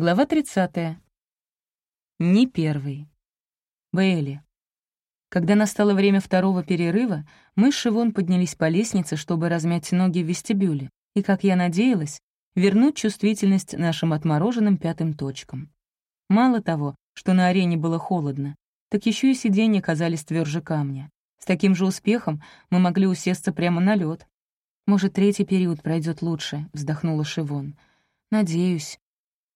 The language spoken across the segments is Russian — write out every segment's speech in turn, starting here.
Глава 30. Не первый. Бейли. Когда настало время второго перерыва, мы с Шивон поднялись по лестнице, чтобы размять ноги в вестибюле и, как я надеялась, вернуть чувствительность нашим отмороженным пятым точкам. Мало того, что на арене было холодно, так еще и сиденья казались тверже камня. С таким же успехом мы могли усесться прямо на лед. «Может, третий период пройдет лучше», — вздохнула Шивон. «Надеюсь».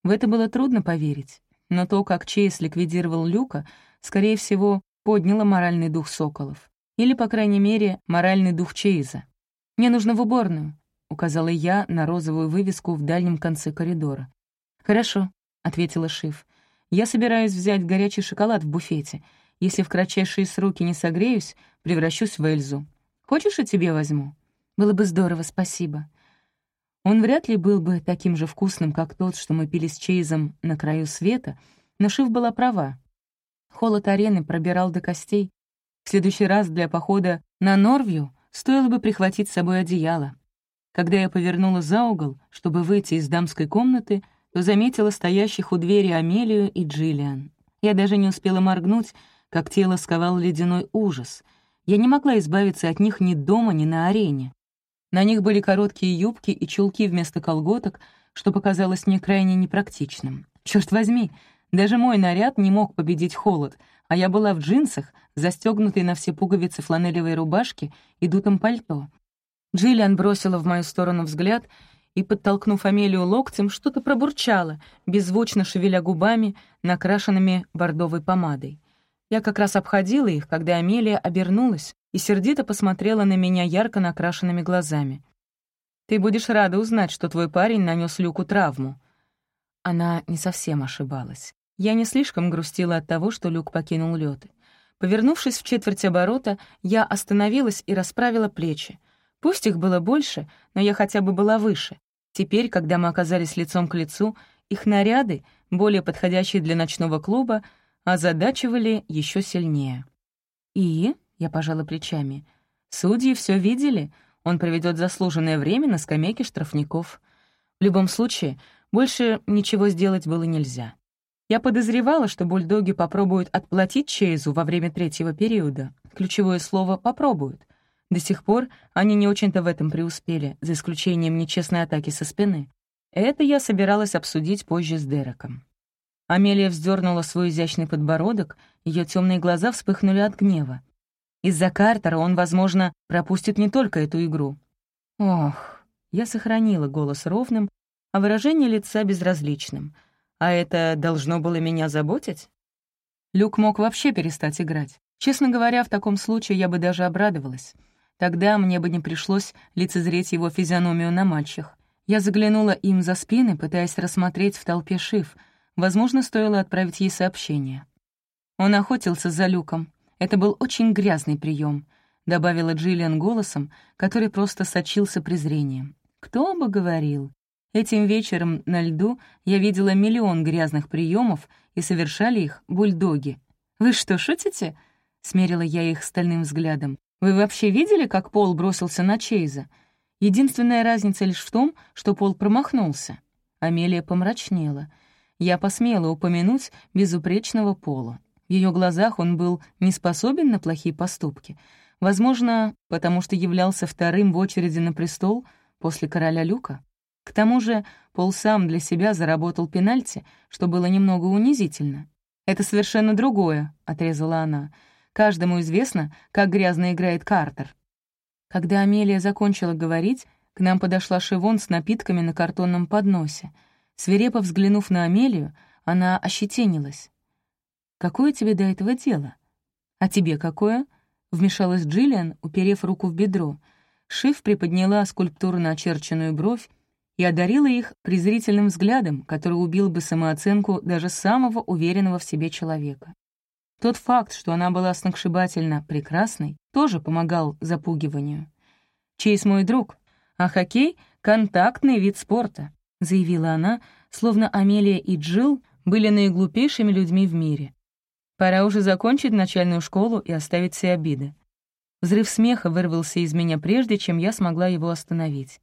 В это было трудно поверить, но то, как Чейз ликвидировал Люка, скорее всего, подняло моральный дух соколов. Или, по крайней мере, моральный дух Чейза. «Мне нужно в уборную», — указала я на розовую вывеску в дальнем конце коридора. «Хорошо», — ответила Шиф. «Я собираюсь взять горячий шоколад в буфете. Если в кратчайшие сроки не согреюсь, превращусь в Эльзу. Хочешь, и тебе возьму?» «Было бы здорово, спасибо». Он вряд ли был бы таким же вкусным, как тот, что мы пили с Чейзом на краю света, но Шиф была права. Холод арены пробирал до костей. В следующий раз для похода на Норвью стоило бы прихватить с собой одеяло. Когда я повернула за угол, чтобы выйти из дамской комнаты, то заметила стоящих у двери Амелию и Джиллиан. Я даже не успела моргнуть, как тело сковал ледяной ужас. Я не могла избавиться от них ни дома, ни на арене. На них были короткие юбки и чулки вместо колготок, что показалось мне крайне непрактичным. Черт возьми, даже мой наряд не мог победить холод, а я была в джинсах, застегнутой на все пуговицы фланелевой рубашки и дутом пальто. Джиллиан бросила в мою сторону взгляд и, подтолкнув Амелию локтем, что-то пробурчала, беззвучно шевеля губами, накрашенными бордовой помадой. Я как раз обходила их, когда Амелия обернулась, и сердито посмотрела на меня ярко накрашенными глазами. «Ты будешь рада узнать, что твой парень нанес Люку травму». Она не совсем ошибалась. Я не слишком грустила от того, что Люк покинул лёд. Повернувшись в четверть оборота, я остановилась и расправила плечи. Пусть их было больше, но я хотя бы была выше. Теперь, когда мы оказались лицом к лицу, их наряды, более подходящие для ночного клуба, озадачивали еще сильнее. «И?» Я пожала плечами. Судьи все видели. Он проведет заслуженное время на скамейке штрафников. В любом случае, больше ничего сделать было нельзя. Я подозревала, что бульдоги попробуют отплатить Чейзу во время третьего периода. Ключевое слово «попробуют». До сих пор они не очень-то в этом преуспели, за исключением нечестной атаки со спины. Это я собиралась обсудить позже с Дереком. Амелия вздернула свой изящный подбородок, ее темные глаза вспыхнули от гнева. Из-за Картера он, возможно, пропустит не только эту игру. Ох, я сохранила голос ровным, а выражение лица безразличным. А это должно было меня заботить? Люк мог вообще перестать играть. Честно говоря, в таком случае я бы даже обрадовалась. Тогда мне бы не пришлось лицезреть его физиономию на матчах. Я заглянула им за спины, пытаясь рассмотреть в толпе Шиф. Возможно, стоило отправить ей сообщение. Он охотился за Люком. Это был очень грязный прием, добавила Джиллиан голосом, который просто сочился презрением. Кто бы говорил? Этим вечером на льду я видела миллион грязных приемов, и совершали их бульдоги. «Вы что, шутите?» — смерила я их стальным взглядом. «Вы вообще видели, как Пол бросился на Чейза? Единственная разница лишь в том, что Пол промахнулся». Амелия помрачнела. Я посмела упомянуть безупречного Пола. Ее глазах он был не способен на плохие поступки. Возможно, потому что являлся вторым в очереди на престол после короля Люка. К тому же Пол сам для себя заработал пенальти, что было немного унизительно. «Это совершенно другое», — отрезала она. «Каждому известно, как грязно играет Картер». Когда Амелия закончила говорить, к нам подошла Шивон с напитками на картонном подносе. Свирепо взглянув на Амелию, она ощетинилась. Какое тебе до этого дело?» «А тебе какое?» — вмешалась Джиллиан, уперев руку в бедро. Шиф приподняла скульптурно очерченную бровь и одарила их презрительным взглядом, который убил бы самооценку даже самого уверенного в себе человека. Тот факт, что она была сногсшибательно прекрасной, тоже помогал запугиванию. «Чейз мой друг, а хоккей — контактный вид спорта», — заявила она, словно Амелия и Джилл были наиглупейшими людьми в мире. Пора уже закончить начальную школу и оставить все обиды. Взрыв смеха вырвался из меня прежде, чем я смогла его остановить.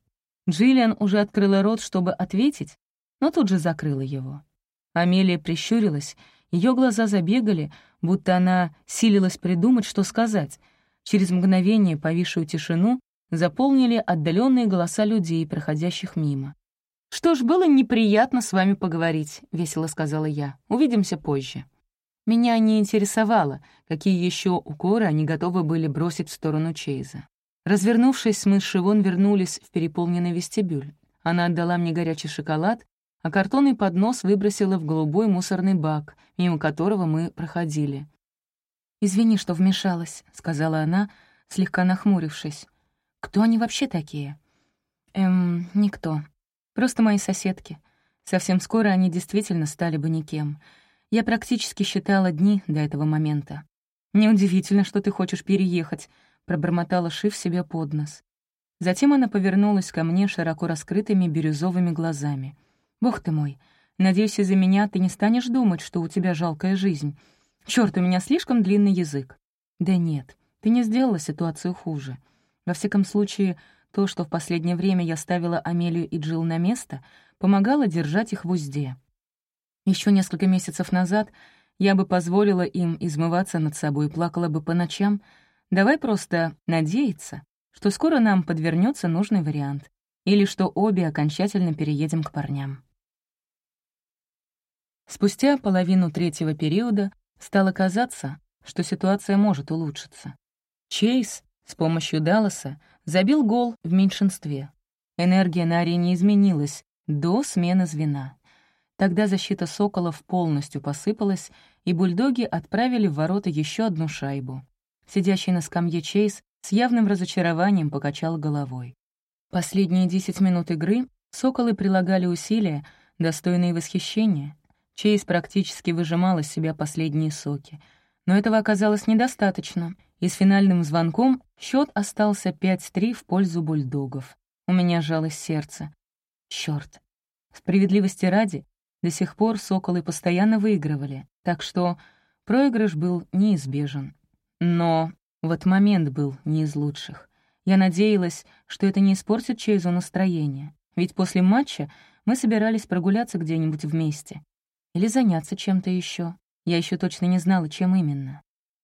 Джиллиан уже открыла рот, чтобы ответить, но тут же закрыла его. Амелия прищурилась, ее глаза забегали, будто она силилась придумать, что сказать. Через мгновение повисшую тишину заполнили отдаленные голоса людей, проходящих мимо. «Что ж, было неприятно с вами поговорить», — весело сказала я. «Увидимся позже». Меня не интересовало, какие еще укоры они готовы были бросить в сторону Чейза. Развернувшись, мы с Шивон вернулись в переполненный вестибюль. Она отдала мне горячий шоколад, а картонный поднос выбросила в голубой мусорный бак, мимо которого мы проходили. «Извини, что вмешалась», — сказала она, слегка нахмурившись. «Кто они вообще такие?» «Эм, никто. Просто мои соседки. Совсем скоро они действительно стали бы никем. Я практически считала дни до этого момента. Неудивительно, что ты хочешь переехать», — пробормотала Шив себе под нос. Затем она повернулась ко мне широко раскрытыми бирюзовыми глазами — Бог ты мой, надеюсь, из-за меня ты не станешь думать, что у тебя жалкая жизнь. Черт, у меня слишком длинный язык. Да нет, ты не сделала ситуацию хуже. Во всяком случае, то, что в последнее время я ставила Амелию и Джилл на место, помогало держать их в узде. Еще несколько месяцев назад я бы позволила им измываться над собой и плакала бы по ночам. Давай просто надеяться, что скоро нам подвернется нужный вариант, или что обе окончательно переедем к парням. Спустя половину третьего периода стало казаться, что ситуация может улучшиться. Чейз с помощью Далласа забил гол в меньшинстве. Энергия на арене изменилась до смены звена. Тогда защита «Соколов» полностью посыпалась, и бульдоги отправили в ворота еще одну шайбу. Сидящий на скамье Чейз с явным разочарованием покачал головой. Последние десять минут игры «Соколы» прилагали усилия, достойные восхищения, Чейз практически выжимал из себя последние соки. Но этого оказалось недостаточно, и с финальным звонком счет остался 5-3 в пользу бульдогов. У меня жалось сердце. Черт! Справедливости ради, до сих пор «Соколы» постоянно выигрывали, так что проигрыш был неизбежен. Но вот момент был не из лучших. Я надеялась, что это не испортит Чейзу настроение, ведь после матча мы собирались прогуляться где-нибудь вместе. Или заняться чем-то еще. Я еще точно не знала, чем именно.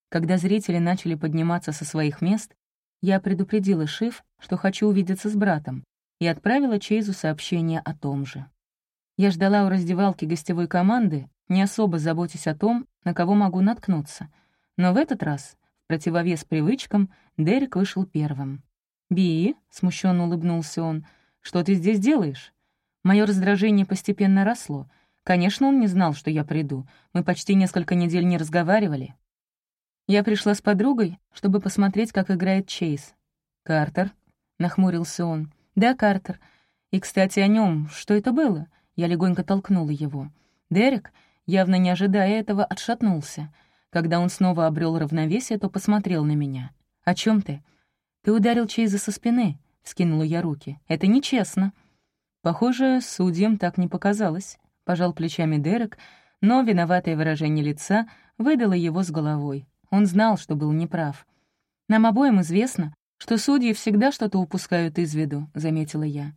Когда зрители начали подниматься со своих мест, я предупредила Шиф, что хочу увидеться с братом, и отправила Чейзу сообщение о том же. Я ждала у раздевалки гостевой команды, не особо заботясь о том, на кого могу наткнуться. Но в этот раз, в противовес привычкам, Дерек вышел первым. «Би», — смущенно улыбнулся он, — «что ты здесь делаешь?» Мое раздражение постепенно росло — Конечно, он не знал, что я приду. Мы почти несколько недель не разговаривали. Я пришла с подругой, чтобы посмотреть, как играет Чейз. «Картер», — нахмурился он. «Да, Картер. И, кстати, о нем. Что это было?» Я легонько толкнула его. Дерек, явно не ожидая этого, отшатнулся. Когда он снова обрел равновесие, то посмотрел на меня. «О чем ты?» «Ты ударил Чейза со спины», — вскинула я руки. «Это нечестно». Похоже, судьям так не показалось. — пожал плечами Дерек, но виноватое выражение лица выдало его с головой. Он знал, что был неправ. «Нам обоим известно, что судьи всегда что-то упускают из виду», — заметила я.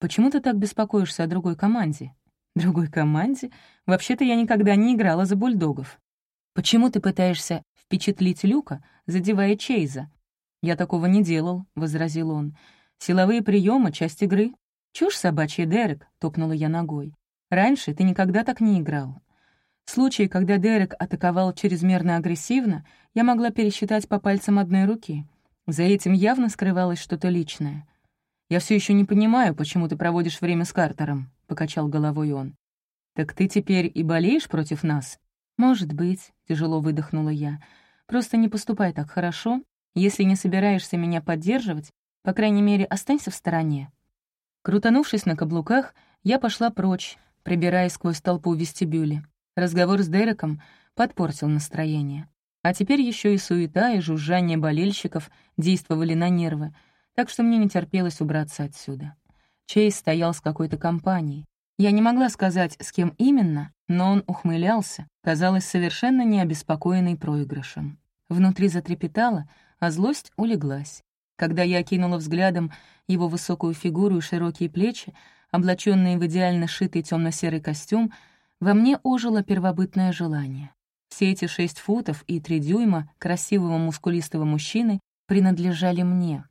«Почему ты так беспокоишься о другой команде?» «Другой команде? Вообще-то я никогда не играла за бульдогов». «Почему ты пытаешься впечатлить Люка, задевая Чейза?» «Я такого не делал», — возразил он. «Силовые приемы часть игры». «Чушь собачья, Дерек», — топнула я ногой. Раньше ты никогда так не играл. Случаи, когда Дерек атаковал чрезмерно агрессивно, я могла пересчитать по пальцам одной руки. За этим явно скрывалось что-то личное. «Я все еще не понимаю, почему ты проводишь время с Картером», — покачал головой он. «Так ты теперь и болеешь против нас?» «Может быть», — тяжело выдохнула я. «Просто не поступай так хорошо. Если не собираешься меня поддерживать, по крайней мере, останься в стороне». Крутанувшись на каблуках, я пошла прочь, прибираясь сквозь толпу в. Разговор с Дереком подпортил настроение. А теперь еще и суета и жужжание болельщиков действовали на нервы, так что мне не терпелось убраться отсюда. Чейз стоял с какой-то компанией. Я не могла сказать, с кем именно, но он ухмылялся, казалось, совершенно не обеспокоенный проигрышем. Внутри затрепетало, а злость улеглась. Когда я окинула взглядом его высокую фигуру и широкие плечи, облаченные в идеально шитый темно-серый костюм, Во мне ожило первобытное желание. Все эти шесть футов и три дюйма красивого мускулистого мужчины принадлежали мне.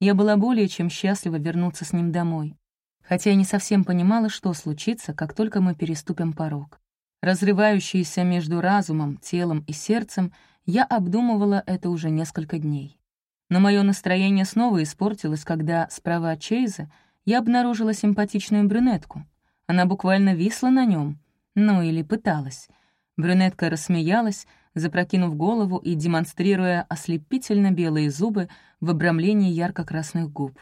Я была более чем счастлива вернуться с ним домой, хотя я не совсем понимала, что случится, как только мы переступим порог. Разрывающийся между разумом, телом и сердцем, я обдумывала это уже несколько дней. Но мое настроение снова испортилось, когда справа от Чейза я обнаружила симпатичную брюнетку. Она буквально висла на нем, ну или пыталась. Брюнетка рассмеялась, запрокинув голову и демонстрируя ослепительно белые зубы в обрамлении ярко-красных губ.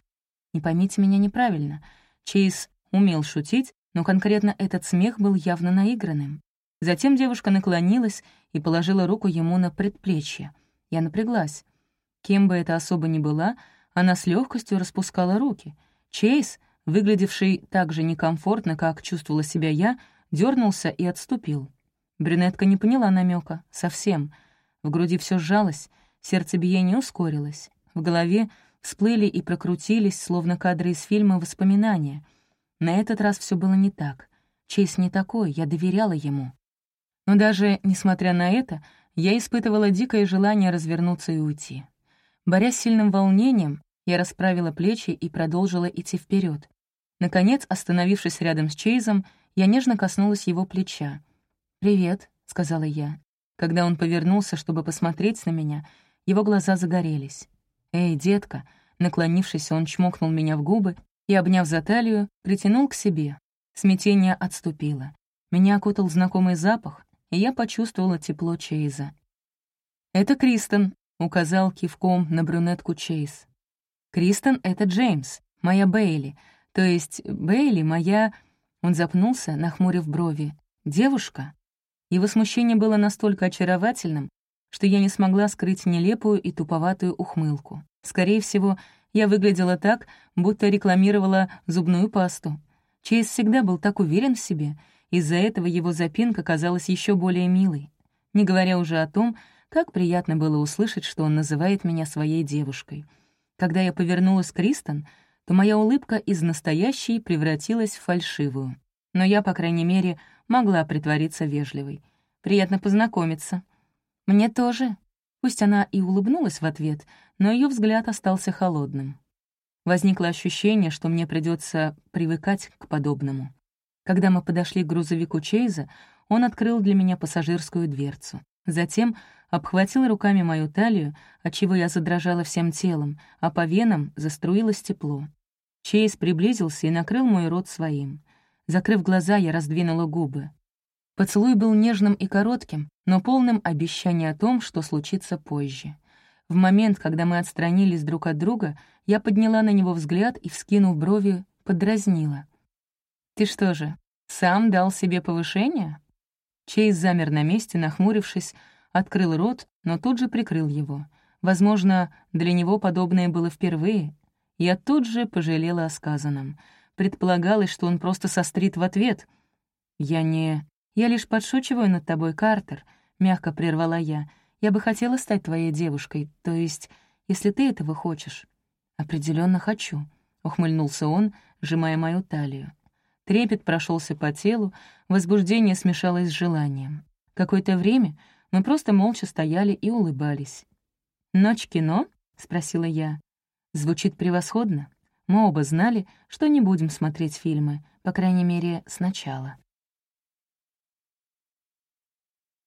Не поймите меня неправильно. Чейз умел шутить, но конкретно этот смех был явно наигранным. Затем девушка наклонилась и положила руку ему на предплечье. Я напряглась. Кем бы эта особа ни была, она с легкостью распускала руки. Чейз, выглядевший так же некомфортно, как чувствовала себя я, дернулся и отступил. Брюнетка не поняла намека совсем. В груди все сжалось, сердцебиение ускорилось. В голове всплыли и прокрутились, словно кадры из фильма, воспоминания. На этот раз все было не так. Чейз не такой, я доверяла ему. Но даже несмотря на это, я испытывала дикое желание развернуться и уйти. Борясь с сильным волнением, я расправила плечи и продолжила идти вперед. Наконец, остановившись рядом с Чейзом, я нежно коснулась его плеча. «Привет», — сказала я. Когда он повернулся, чтобы посмотреть на меня, его глаза загорелись. «Эй, детка!» Наклонившись, он чмокнул меня в губы и, обняв за талию, притянул к себе. Смятение отступило. Меня окутал знакомый запах, и я почувствовала тепло Чейза. «Это Кристен», — указал кивком на брюнетку Чейз. «Кристен — это Джеймс, моя Бейли, то есть Бейли — моя...» Он запнулся, нахмурив брови. «Девушка?» Его смущение было настолько очаровательным, что я не смогла скрыть нелепую и туповатую ухмылку. Скорее всего, я выглядела так, будто рекламировала зубную пасту. Чейз всегда был так уверен в себе — из-за этого его запинка казалась еще более милой, не говоря уже о том, как приятно было услышать, что он называет меня своей девушкой. Когда я повернулась к Кристен, то моя улыбка из настоящей превратилась в фальшивую. Но я, по крайней мере, могла притвориться вежливой. Приятно познакомиться. Мне тоже. Пусть она и улыбнулась в ответ, но ее взгляд остался холодным. Возникло ощущение, что мне придется привыкать к подобному. Когда мы подошли к грузовику Чейза, он открыл для меня пассажирскую дверцу. Затем обхватил руками мою талию, отчего я задрожала всем телом, а по венам заструилось тепло. Чейз приблизился и накрыл мой рот своим. Закрыв глаза, я раздвинула губы. Поцелуй был нежным и коротким, но полным обещания о том, что случится позже. В момент, когда мы отстранились друг от друга, я подняла на него взгляд и, вскинув брови, подразнила. «Ты что же, сам дал себе повышение?» Чейз замер на месте, нахмурившись, открыл рот, но тут же прикрыл его. Возможно, для него подобное было впервые. Я тут же пожалела о сказанном. Предполагалось, что он просто сострит в ответ. «Я не... Я лишь подшучиваю над тобой, Картер», — мягко прервала я. «Я бы хотела стать твоей девушкой, то есть, если ты этого хочешь». Определенно хочу», — ухмыльнулся он, сжимая мою талию. Трепет прошелся по телу, возбуждение смешалось с желанием. Какое-то время мы просто молча стояли и улыбались. «Ночь кино?» — спросила я. Звучит превосходно. Мы оба знали, что не будем смотреть фильмы, по крайней мере, сначала.